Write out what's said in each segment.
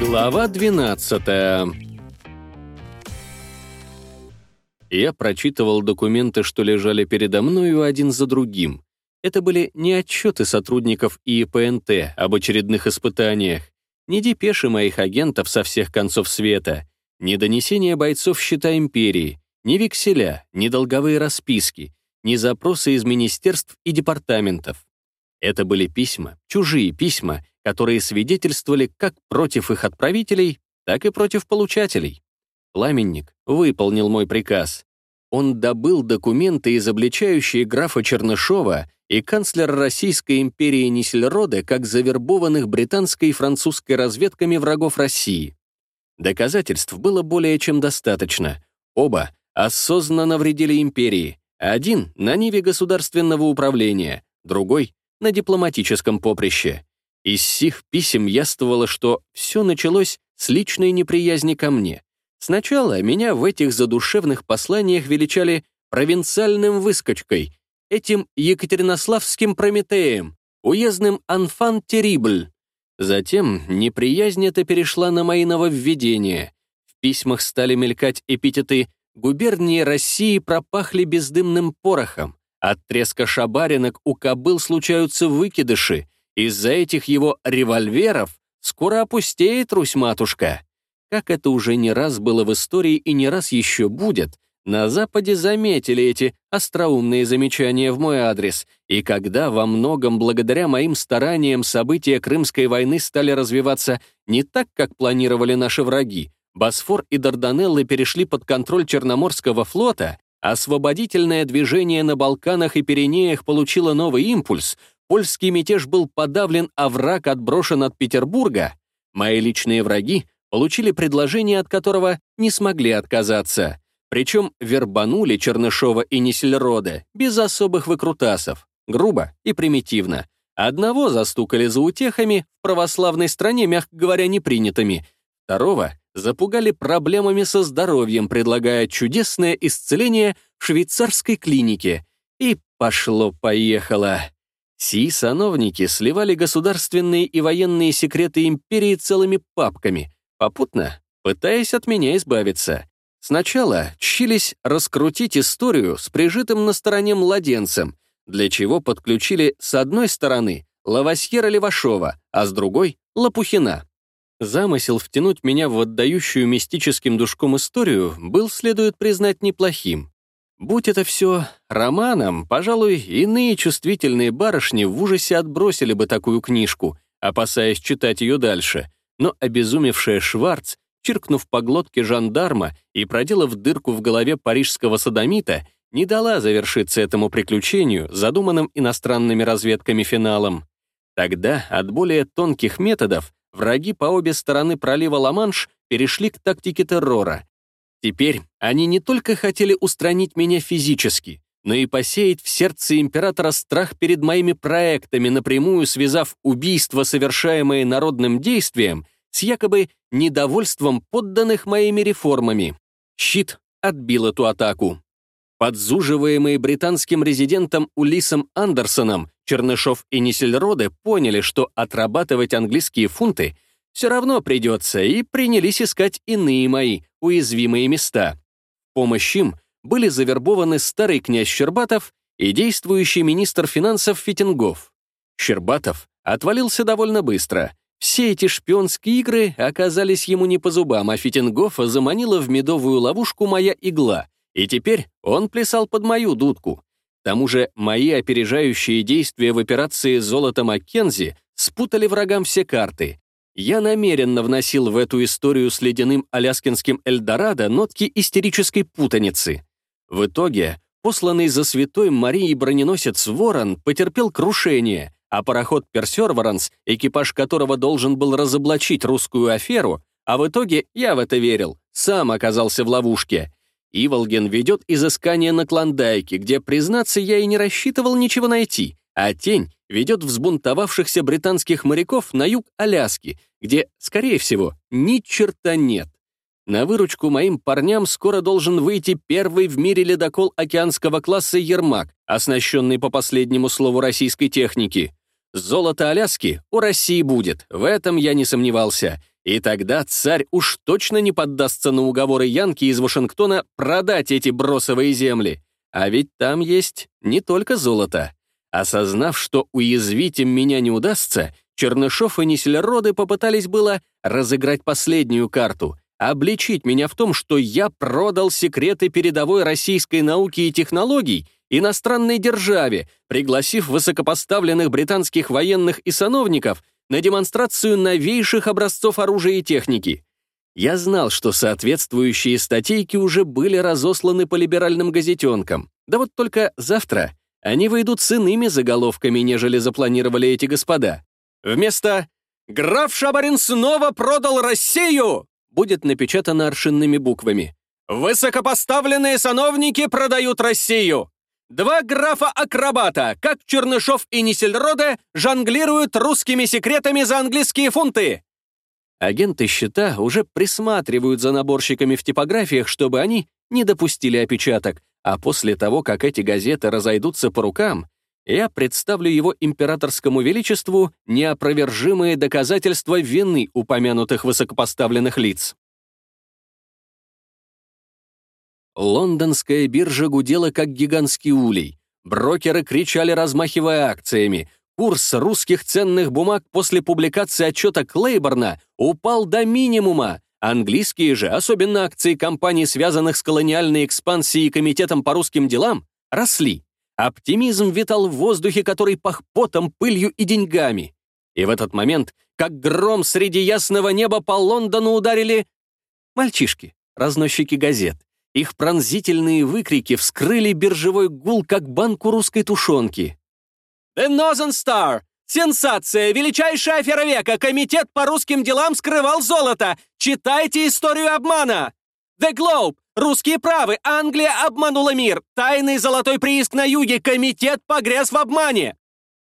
Глава 12 Я прочитывал документы, что лежали передо мною один за другим. Это были не отчеты сотрудников ИПНТ об очередных испытаниях, не депеши моих агентов со всех концов света, не донесения бойцов счета империи, ни векселя, ни долговые расписки, ни запросы из министерств и департаментов. Это были письма, чужие письма, которые свидетельствовали как против их отправителей, так и против получателей. Пламенник выполнил мой приказ. Он добыл документы, изобличающие графа Чернышова и канцлера Российской империи Нисельроде как завербованных британской и французской разведками врагов России. Доказательств было более чем достаточно. Оба осознанно вредили империи. Один — на ниве государственного управления, другой — на дипломатическом поприще. Из сих писем яствовало, что все началось с личной неприязни ко мне. Сначала меня в этих задушевных посланиях величали провинциальным выскочкой, этим екатеринославским Прометеем, уездным «Анфан Терибль». Затем неприязнь эта перешла на мои нововведения. В письмах стали мелькать эпитеты «Губернии России пропахли бездымным порохом», от треска шабаринок у кобыл случаются выкидыши, из-за этих его револьверов скоро опустеет Русь-матушка. Как это уже не раз было в истории и не раз еще будет, на Западе заметили эти остроумные замечания в мой адрес, и когда во многом благодаря моим стараниям события Крымской войны стали развиваться не так, как планировали наши враги, Босфор и Дарданеллы перешли под контроль Черноморского флота, освободительное движение на Балканах и Пиренеях получило новый импульс, польский мятеж был подавлен, а враг отброшен от Петербурга, мои личные враги получили предложение, от которого не смогли отказаться. Причем вербанули Чернышова и Несельрода без особых выкрутасов, грубо и примитивно. Одного застукали за утехами, в православной стране, мягко говоря, непринятыми. Второго запугали проблемами со здоровьем, предлагая чудесное исцеление в швейцарской клинике. И пошло-поехало. Си сановники сливали государственные и военные секреты империи целыми папками, попутно пытаясь от меня избавиться. Сначала чились раскрутить историю с прижитым на стороне младенцем, для чего подключили с одной стороны Лавасьера Левашова, а с другой — Лопухина. Замысел втянуть меня в отдающую мистическим душком историю был, следует признать, неплохим. Будь это все романом, пожалуй, иные чувствительные барышни в ужасе отбросили бы такую книжку, опасаясь читать ее дальше. Но обезумевшая Шварц, чиркнув по глотке жандарма и проделав дырку в голове парижского садомита, не дала завершиться этому приключению, задуманным иностранными разведками финалом. Тогда от более тонких методов враги по обе стороны пролива Ла-Манш перешли к тактике террора, Теперь они не только хотели устранить меня физически, но и посеять в сердце императора страх перед моими проектами, напрямую связав убийство, совершаемое народным действием, с якобы недовольством подданных моими реформами. Щит отбил эту атаку. Подзуживаемые британским резидентом Улисом Андерсоном, Чернышов и Нисельроде поняли, что отрабатывать английские фунты все равно придется, и принялись искать иные мои уязвимые места. В помощь им были завербованы старый князь Щербатов и действующий министр финансов Фитингов. Щербатов отвалился довольно быстро. Все эти шпионские игры оказались ему не по зубам, а Фитингофа заманила в медовую ловушку моя игла, и теперь он плясал под мою дудку. К тому же мои опережающие действия в операции «Золото Маккензи» спутали врагам все карты. Я намеренно вносил в эту историю с ледяным аляскинским Эльдорадо нотки истерической путаницы. В итоге, посланный за святой Марией броненосец «Ворон» потерпел крушение, а пароход «Персерваранс», экипаж которого должен был разоблачить русскую аферу, а в итоге, я в это верил, сам оказался в ловушке. Иволген ведет изыскание на Клондайке, где, признаться, я и не рассчитывал ничего найти, а тень ведет взбунтовавшихся британских моряков на юг Аляски, где, скорее всего, ни черта нет. На выручку моим парням скоро должен выйти первый в мире ледокол океанского класса «Ермак», оснащенный по последнему слову российской техники. Золото Аляски у России будет, в этом я не сомневался. И тогда царь уж точно не поддастся на уговоры Янки из Вашингтона продать эти бросовые земли. А ведь там есть не только золото. Осознав, что уязвить им меня не удастся, Чернышов и Несельроды попытались было разыграть последнюю карту — обличить меня в том, что я продал секреты передовой российской науки и технологий иностранной державе, пригласив высокопоставленных британских военных и сановников на демонстрацию новейших образцов оружия и техники. Я знал, что соответствующие статейки уже были разосланы по либеральным газетенкам. Да вот только завтра они выйдут с иными заголовками, нежели запланировали эти господа. Вместо «Граф Шабарин снова продал Россию» будет напечатано аршинными буквами. «Высокопоставленные сановники продают Россию». Два графа-акробата, как Чернышов и Нисельроде, жонглируют русскими секретами за английские фунты. Агенты счета уже присматривают за наборщиками в типографиях, чтобы они не допустили опечаток, а после того, как эти газеты разойдутся по рукам, я представлю его императорскому величеству неопровержимые доказательства вины упомянутых высокопоставленных лиц. Лондонская биржа гудела, как гигантский улей. Брокеры кричали, размахивая акциями. Курс русских ценных бумаг после публикации отчета Клейборна упал до минимума. Английские же, особенно акции компаний, связанных с колониальной экспансией и Комитетом по русским делам, росли. Оптимизм витал в воздухе, который пах потом, пылью и деньгами. И в этот момент, как гром среди ясного неба по Лондону ударили мальчишки, разносчики газет. Их пронзительные выкрики вскрыли биржевой гул, как банку русской тушенки. «The Northern Star! Сенсация! Величайшая афера века! Комитет по русским делам скрывал золото! Читайте историю обмана!» «The Globe! Русские правы! Англия обманула мир! Тайный золотой прииск на юге! Комитет погряз в обмане!»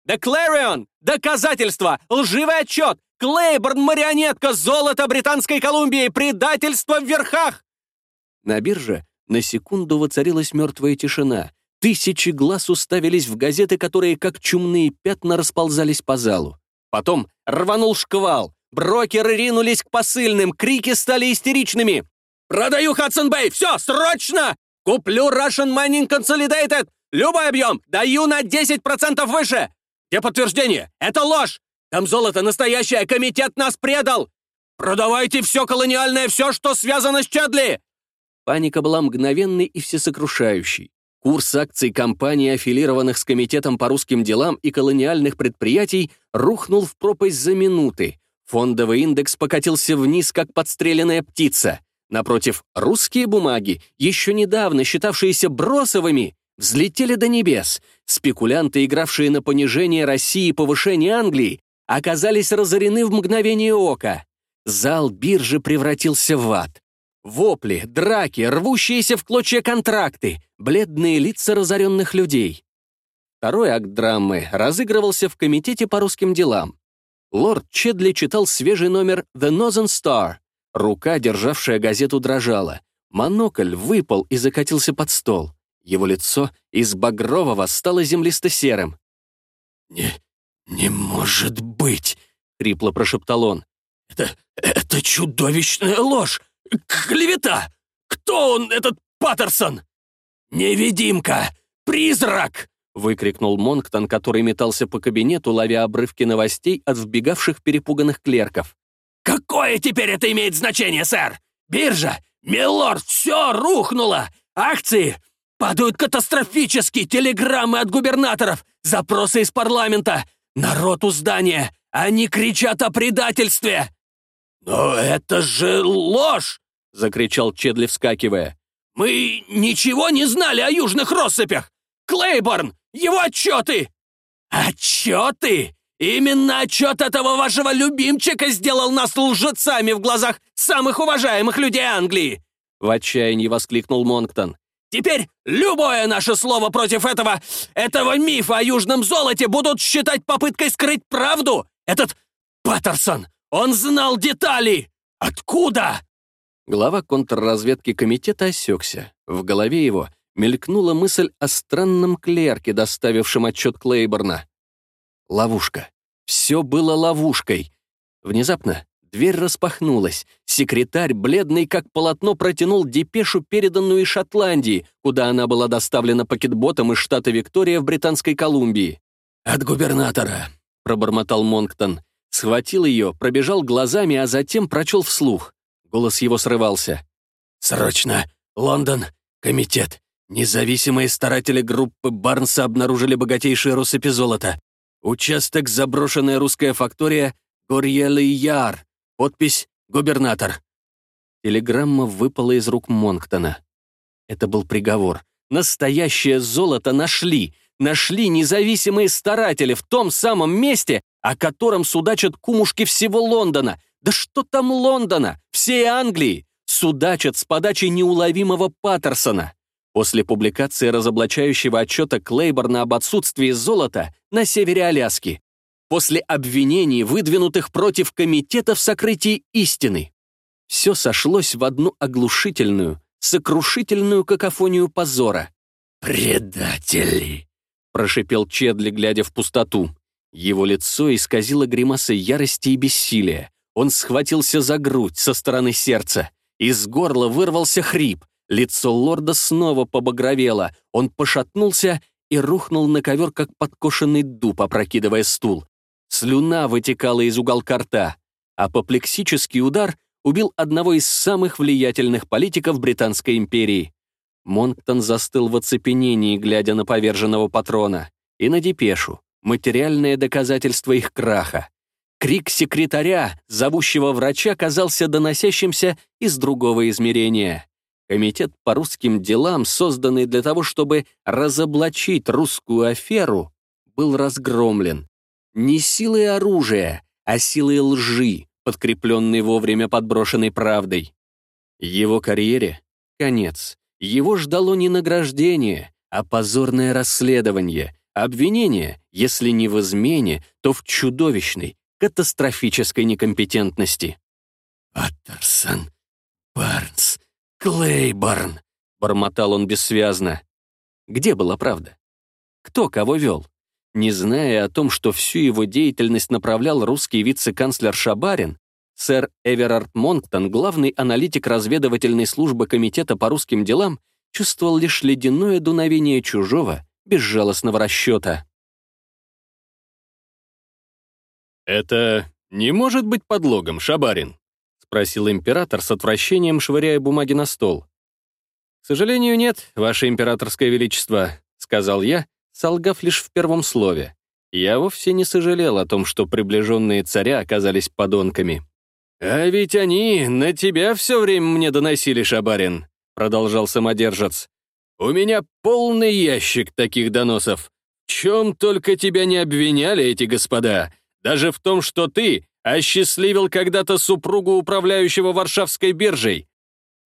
«The Clarion! Доказательства! Лживый отчет! Клейборн, марионетка, золото Британской Колумбии, предательство в верхах!» На бирже на секунду воцарилась мертвая тишина. Тысячи глаз уставились в газеты, которые как чумные пятна расползались по залу. Потом рванул шквал. Брокеры ринулись к посыльным, крики стали истеричными. «Продаю Хадсон Бэй! Все, срочно! Куплю Russian Mining Consolidated! Любой объем! Даю на 10% выше! Где подтверждение? Это ложь! Там золото настоящее, комитет нас предал! Продавайте все колониальное, все, что связано с Чадли! Паника была мгновенной и всесокрушающей. Курс акций компаний, аффилированных с Комитетом по русским делам и колониальных предприятий, рухнул в пропасть за минуты. Фондовый индекс покатился вниз, как подстреленная птица. Напротив, русские бумаги, еще недавно считавшиеся бросовыми, взлетели до небес. Спекулянты, игравшие на понижение России и повышение Англии, оказались разорены в мгновение ока. Зал биржи превратился в ад. Вопли, драки, рвущиеся в клочья контракты, бледные лица разоренных людей. Второй акт драмы разыгрывался в Комитете по русским делам. Лорд Чедли читал свежий номер «The Northern Star». Рука, державшая газету, дрожала. Монокль выпал и закатился под стол. Его лицо из багрового стало землисто-серым. «Не, не может быть!» — хрипло прошептал он. «Это... это чудовищная ложь! «Клевета! Кто он, этот Паттерсон?» «Невидимка! Призрак!» — выкрикнул Монктон, который метался по кабинету, ловя обрывки новостей от вбегавших перепуганных клерков. «Какое теперь это имеет значение, сэр? Биржа! Милорд, все рухнуло! Акции падают катастрофически! Телеграммы от губернаторов! Запросы из парламента! Народ у здания! Они кричат о предательстве!» «Но это же ложь!» — закричал Чедли, вскакивая. «Мы ничего не знали о южных россыпях! Клейборн! Его отчеты!» «Отчеты? Именно отчет этого вашего любимчика сделал нас лжецами в глазах самых уважаемых людей Англии!» В отчаянии воскликнул Монктон. «Теперь любое наше слово против этого, этого мифа о южном золоте будут считать попыткой скрыть правду! Этот Паттерсон, он знал детали! Откуда?» Глава контрразведки комитета осекся. В голове его мелькнула мысль о странном клерке, доставившем отчет Клейборна. Ловушка. Все было ловушкой. Внезапно дверь распахнулась. Секретарь, бледный как полотно, протянул депешу, переданную из Шотландии, куда она была доставлена пакетботом из штата Виктория в Британской Колумбии. «От губернатора», — пробормотал Монктон. Схватил ее, пробежал глазами, а затем прочел вслух. Голос его срывался. «Срочно! Лондон! Комитет! Независимые старатели группы Барнса обнаружили богатейшие россыпи золота. Участок заброшенная русская фактория Горьелый Яр. Подпись «Губернатор». Телеграмма выпала из рук Монктона. Это был приговор. Настоящее золото нашли. Нашли независимые старатели в том самом месте, о котором судачат кумушки всего Лондона. Да что там Лондона? Всей Англии. Судачат с подачи неуловимого Паттерсона. После публикации разоблачающего отчета Клейборна об отсутствии золота на севере Аляски. После обвинений, выдвинутых против комитета в сокрытии истины. Все сошлось в одну оглушительную, сокрушительную какофонию позора. «Предатели!» — прошипел Чедли, глядя в пустоту. Его лицо исказило гримасы ярости и бессилия. Он схватился за грудь со стороны сердца. Из горла вырвался хрип. Лицо лорда снова побагровело. Он пошатнулся и рухнул на ковер, как подкошенный дуб, опрокидывая стул. Слюна вытекала из уголка рта. Апоплексический удар убил одного из самых влиятельных политиков Британской империи. Монктон застыл в оцепенении, глядя на поверженного патрона, и на депешу материальное доказательство их краха. Крик секретаря, зовущего врача, казался доносящимся из другого измерения. Комитет по русским делам, созданный для того, чтобы разоблачить русскую аферу, был разгромлен. Не силой оружия, а силой лжи, подкрепленной вовремя подброшенной правдой. Его карьере — конец. Его ждало не награждение, а позорное расследование, Обвинение, если не в измене, то в чудовищной, катастрофической некомпетентности. «Паттерсон, Барнс, Клейборн», — бормотал он бессвязно. Где была правда? Кто кого вел? Не зная о том, что всю его деятельность направлял русский вице-канцлер Шабарин, сэр Эверард Монктон, главный аналитик разведывательной службы Комитета по русским делам, чувствовал лишь ледяное дуновение чужого, безжалостного расчета. «Это не может быть подлогом, Шабарин?» — спросил император с отвращением, швыряя бумаги на стол. «К сожалению, нет, ваше императорское величество», — сказал я, солгав лишь в первом слове. Я вовсе не сожалел о том, что приближенные царя оказались подонками. «А ведь они на тебя все время мне доносили, Шабарин», — продолжал самодержец. У меня полный ящик таких доносов. В чем только тебя не обвиняли эти господа. Даже в том, что ты осчастливил когда-то супругу управляющего Варшавской биржей.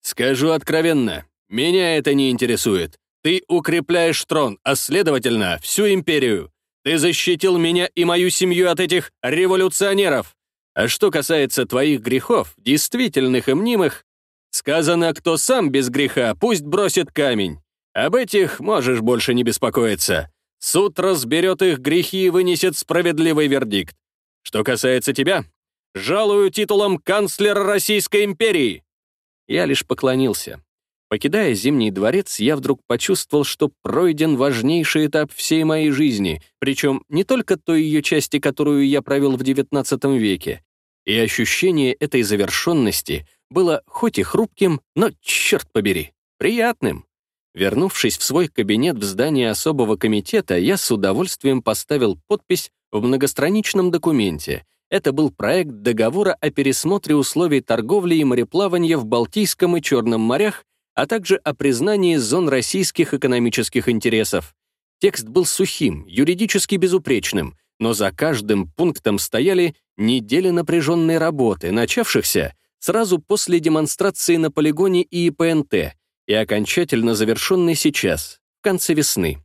Скажу откровенно, меня это не интересует. Ты укрепляешь трон, а следовательно, всю империю. Ты защитил меня и мою семью от этих революционеров. А что касается твоих грехов, действительных и мнимых, сказано, кто сам без греха, пусть бросит камень. Об этих можешь больше не беспокоиться. Суд разберет их грехи и вынесет справедливый вердикт. Что касается тебя, жалую титулом канцлера Российской империи». Я лишь поклонился. Покидая Зимний дворец, я вдруг почувствовал, что пройден важнейший этап всей моей жизни, причем не только той ее части, которую я провел в XIX веке. И ощущение этой завершенности было хоть и хрупким, но, черт побери, приятным. Вернувшись в свой кабинет в здании особого комитета, я с удовольствием поставил подпись в многостраничном документе. Это был проект договора о пересмотре условий торговли и мореплавания в Балтийском и Черном морях, а также о признании зон российских экономических интересов. Текст был сухим, юридически безупречным, но за каждым пунктом стояли недели напряженной работы, начавшихся сразу после демонстрации на полигоне ИПНТ, и окончательно завершенный сейчас, в конце весны.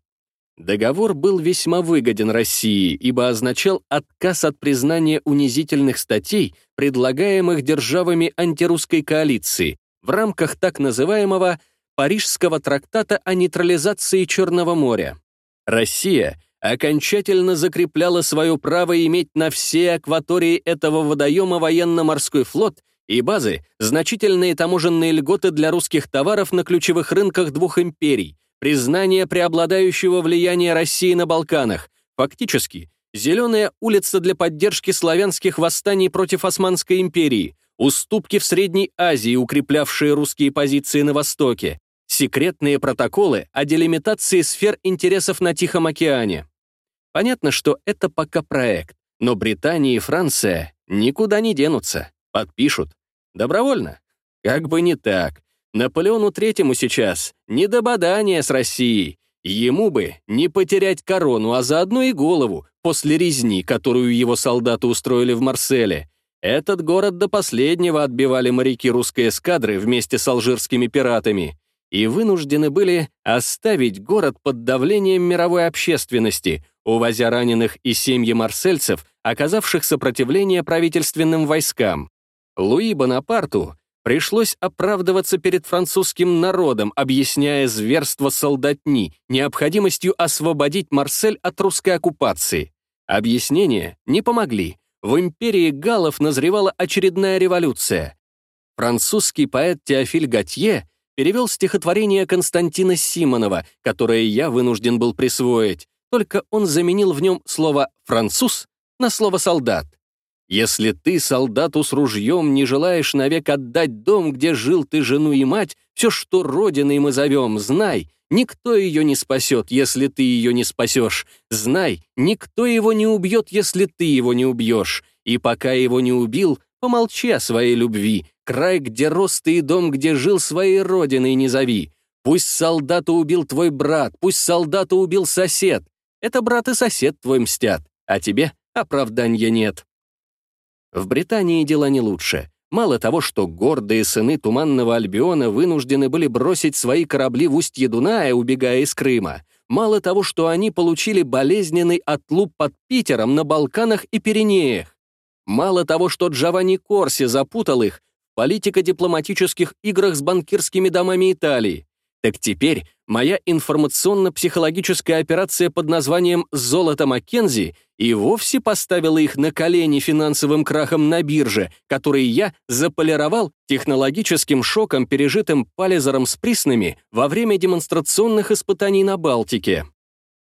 Договор был весьма выгоден России, ибо означал отказ от признания унизительных статей, предлагаемых державами антирусской коалиции в рамках так называемого Парижского трактата о нейтрализации Черного моря. Россия окончательно закрепляла свое право иметь на всей акватории этого водоема военно-морской флот и базы значительные таможенные льготы для русских товаров на ключевых рынках двух империй, признание преобладающего влияния России на Балканах, фактически зеленая улица для поддержки славянских восстаний против Османской империи, уступки в Средней Азии, укреплявшие русские позиции на Востоке, секретные протоколы о делимитации сфер интересов на Тихом океане. Понятно, что это пока проект, но Британия и Франция никуда не денутся, подпишут. Добровольно? Как бы не так. Наполеону Третьему сейчас не до бадания с Россией. Ему бы не потерять корону, а заодно и голову после резни, которую его солдаты устроили в Марселе. Этот город до последнего отбивали моряки русской эскадры вместе с алжирскими пиратами и вынуждены были оставить город под давлением мировой общественности, увозя раненых и семьи марсельцев, оказавших сопротивление правительственным войскам. Луи Бонапарту пришлось оправдываться перед французским народом, объясняя зверство солдатни, необходимостью освободить Марсель от русской оккупации. Объяснения не помогли. В империи галлов назревала очередная революция. Французский поэт Теофиль Готье перевел стихотворение Константина Симонова, которое я вынужден был присвоить, только он заменил в нем слово «француз» на слово «солдат». Если ты солдату с ружьем не желаешь навек отдать дом, где жил ты жену и мать, все, что родиной мы зовем, знай, никто ее не спасет, если ты ее не спасешь. Знай, никто его не убьет, если ты его не убьешь. И пока его не убил, помолчи о своей любви, Край, где рос ты и дом, где жил, своей родиной не зови. Пусть солдата убил твой брат, пусть солдата убил сосед. Это брат и сосед твой мстят, а тебе оправдания нет. В Британии дела не лучше. Мало того, что гордые сыны Туманного Альбиона вынуждены были бросить свои корабли в устье Дуная, убегая из Крыма, мало того, что они получили болезненный отлуп под Питером на Балканах и Пиренеях, мало того, что Джованни Корси запутал их, политико-дипломатических играх с банкирскими домами Италии. Так теперь моя информационно-психологическая операция под названием «Золото Маккензи» и вовсе поставила их на колени финансовым крахом на бирже, который я заполировал технологическим шоком, пережитым Палезером с Приснами во время демонстрационных испытаний на Балтике.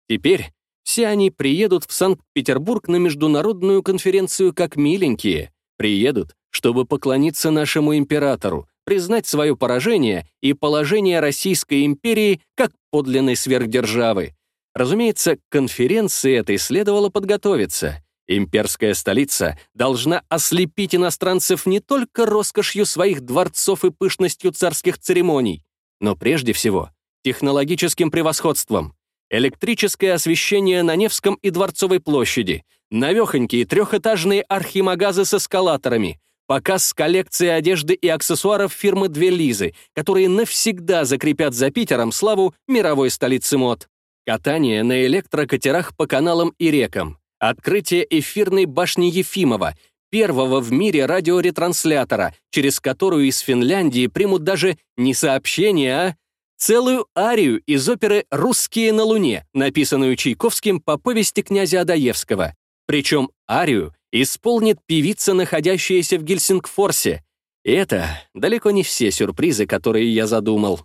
Теперь все они приедут в Санкт-Петербург на международную конференцию как миленькие, приедут, чтобы поклониться нашему императору, признать свое поражение и положение Российской империи как подлинной сверхдержавы. Разумеется, к конференции этой следовало подготовиться. Имперская столица должна ослепить иностранцев не только роскошью своих дворцов и пышностью царских церемоний, но прежде всего технологическим превосходством. Электрическое освещение на Невском и Дворцовой площади, навехонькие трехэтажные архимагазы с эскалаторами, Показ коллекции одежды и аксессуаров фирмы «Две Лизы», которые навсегда закрепят за Питером славу мировой столицы мод. Катание на электрокатерах по каналам и рекам. Открытие эфирной башни Ефимова, первого в мире радиоретранслятора, через которую из Финляндии примут даже не сообщение, а целую арию из оперы «Русские на Луне», написанную Чайковским по повести князя Адаевского. Причем арию исполнит певица, находящаяся в Гельсингфорсе. И это далеко не все сюрпризы, которые я задумал.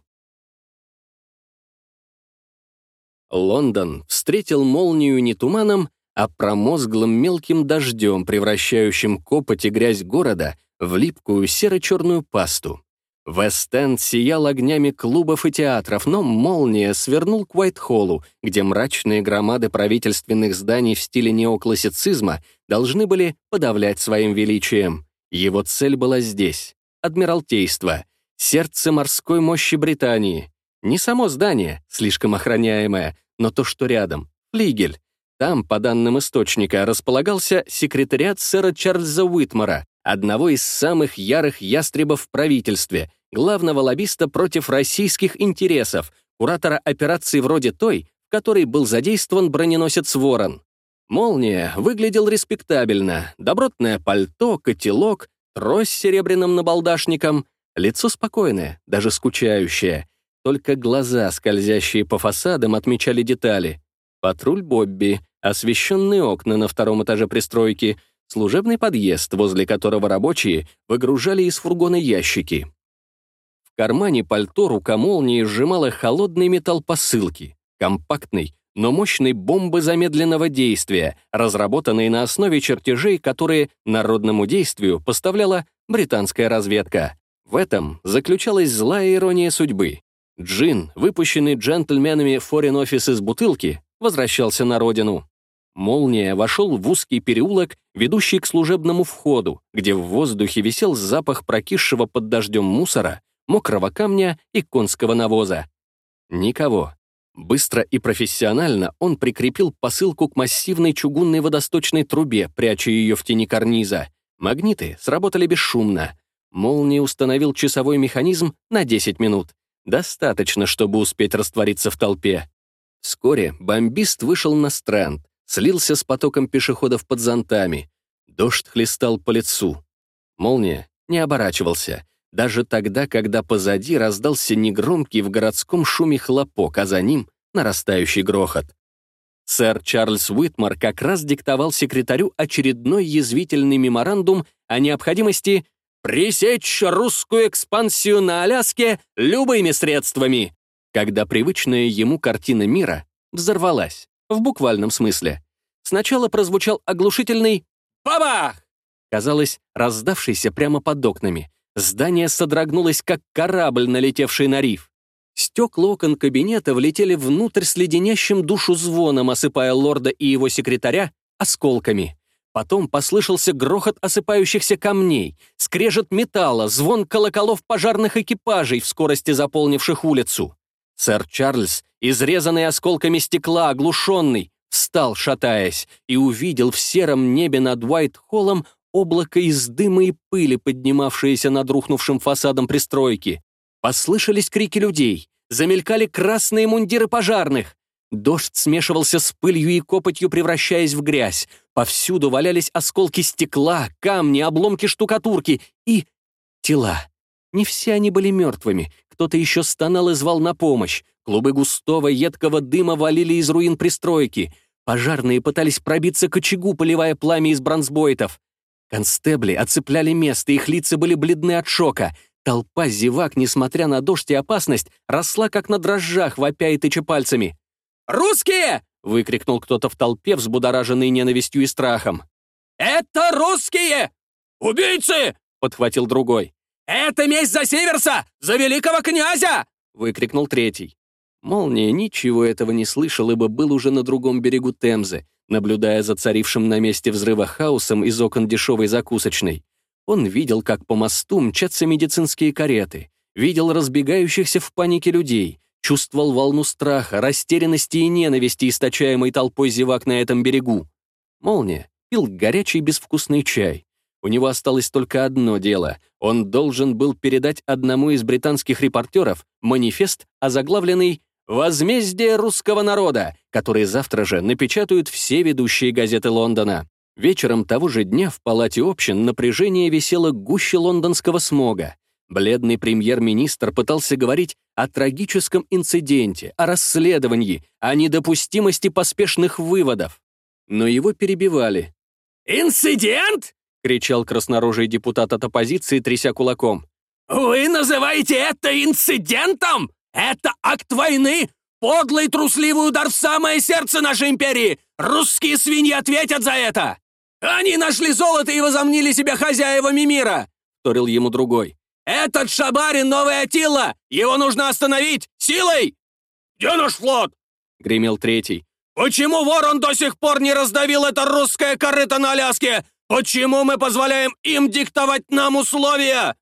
Лондон встретил молнию не туманом, а промозглым мелким дождем, превращающим копоть и грязь города в липкую серо-черную пасту. Вест-Энд сиял огнями клубов и театров, но молния свернул к Уайт-Холлу, где мрачные громады правительственных зданий в стиле неоклассицизма должны были подавлять своим величием. Его цель была здесь — Адмиралтейство, сердце морской мощи Британии. Не само здание, слишком охраняемое, но то, что рядом — флигель. Там, по данным источника, располагался секретариат сэра Чарльза Уитмара, одного из самых ярых ястребов в правительстве, главного лоббиста против российских интересов, куратора операции вроде той, в которой был задействован броненосец «Ворон». «Молния» выглядел респектабельно. Добротное пальто, котелок, трость с серебряным набалдашником, лицо спокойное, даже скучающее. Только глаза, скользящие по фасадам, отмечали детали. патруль Бобби, освещенные окна на втором этаже пристройки, служебный подъезд, возле которого рабочие выгружали из фургона ящики. В кармане пальто рука молнии сжимала холодный металл посылки, компактный, но мощной бомбы замедленного действия, разработанной на основе чертежей, которые народному действию поставляла британская разведка. В этом заключалась злая ирония судьбы. Джин, выпущенный джентльменами Foreign Office из бутылки, возвращался на родину. Молния вошел в узкий переулок, ведущий к служебному входу, где в воздухе висел запах прокисшего под дождем мусора, мокрого камня и конского навоза. Никого. Быстро и профессионально он прикрепил посылку к массивной чугунной водосточной трубе, пряча ее в тени карниза. Магниты сработали бесшумно. Молния установил часовой механизм на 10 минут. Достаточно, чтобы успеть раствориться в толпе. Вскоре бомбист вышел на стренд, слился с потоком пешеходов под зонтами. Дождь хлестал по лицу. Молния не оборачивался, даже тогда, когда позади раздался негромкий в городском шуме хлопок, а за ним нарастающий грохот. Сэр Чарльз Уитмар как раз диктовал секретарю очередной язвительный меморандум о необходимости пресечь русскую экспансию на Аляске любыми средствами, когда привычная ему картина мира взорвалась, в буквальном смысле. Сначала прозвучал оглушительный «Бабах!», казалось, раздавшийся прямо под окнами. Здание содрогнулось, как корабль, налетевший на риф. Стекла окон кабинета влетели внутрь с леденящим душу звоном, осыпая лорда и его секретаря осколками. Потом послышался грохот осыпающихся камней, скрежет металла, звон колоколов пожарных экипажей в скорости заполнивших улицу. Сэр Чарльз, изрезанный осколками стекла, оглушенный, встал, шатаясь, и увидел в сером небе над Уайт-Холлом облако из дыма и пыли, поднимавшееся над рухнувшим фасадом пристройки. Послышались крики людей, замелькали красные мундиры пожарных. Дождь смешивался с пылью и копотью, превращаясь в грязь. Повсюду валялись осколки стекла, камни, обломки штукатурки и тела. Не все они были мертвыми, кто-то еще стонал и звал на помощь. Клубы густого, едкого дыма валили из руин пристройки. Пожарные пытались пробиться к очагу, поливая пламя из бронзбойтов. Констебли оцепляли место, их лица были бледны от шока. Толпа зевак, несмотря на дождь и опасность, росла как на дрожжах, вопя и тыча пальцами. «Русские!» — выкрикнул кто-то в толпе, взбудораженный ненавистью и страхом. «Это русские!» «Убийцы!» — подхватил другой. «Это месть за Северса! За великого князя!» — выкрикнул третий. Молния ничего этого не слышал, ибо был уже на другом берегу Темзы, наблюдая за царившим на месте взрыва хаосом из окон дешевой закусочной. Он видел, как по мосту мчатся медицинские кареты, видел разбегающихся в панике людей, чувствовал волну страха, растерянности и ненависти, источаемой толпой зевак на этом берегу. Молния пил горячий безвкусный чай. У него осталось только одно дело. Он должен был передать одному из британских репортеров манифест, озаглавленный «Возмездие русского народа», который завтра же напечатают все ведущие газеты Лондона. Вечером того же дня в палате общин напряжение висело гуще лондонского смога. Бледный премьер-министр пытался говорить о трагическом инциденте, о расследовании, о недопустимости поспешных выводов. Но его перебивали. «Инцидент?» — кричал краснорожий депутат от оппозиции, тряся кулаком. «Вы называете это инцидентом? Это акт войны? Подлый трусливый удар в самое сердце нашей империи! Русские свиньи ответят за это!» «Они нашли золото и возомнили себя хозяевами мира!» — вторил ему другой. «Этот Шабарин — новый Атила! Его нужно остановить! Силой!» «Где наш флот?» — гремел третий. «Почему ворон до сих пор не раздавил это русское корыто на Аляске? Почему мы позволяем им диктовать нам условия?»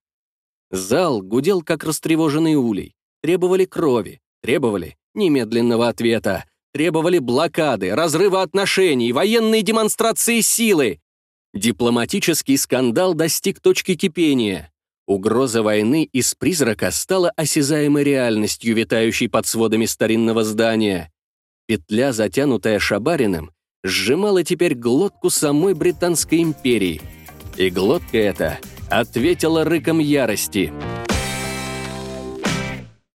Зал гудел, как растревоженный улей. Требовали крови, требовали немедленного ответа. Требовали блокады, разрыва отношений, военной демонстрации силы. Дипломатический скандал достиг точки кипения. Угроза войны из призрака стала осязаемой реальностью, витающей под сводами старинного здания. Петля, затянутая Шабариным, сжимала теперь глотку самой Британской империи. И глотка эта ответила рыком ярости —